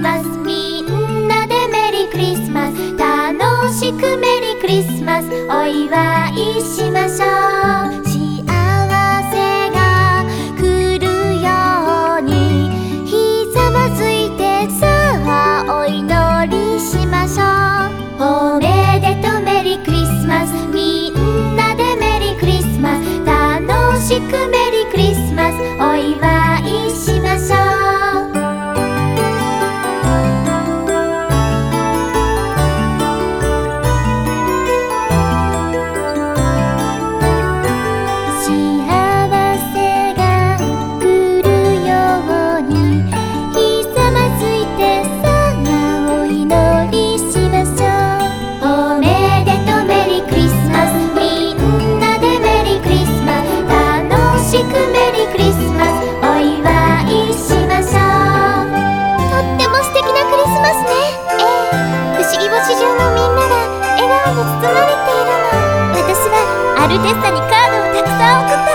スマス」「みんなでメリークリスマス」「楽しくメリークリスマス」「お祝いしましょう」ルテッサにカードをたくさん送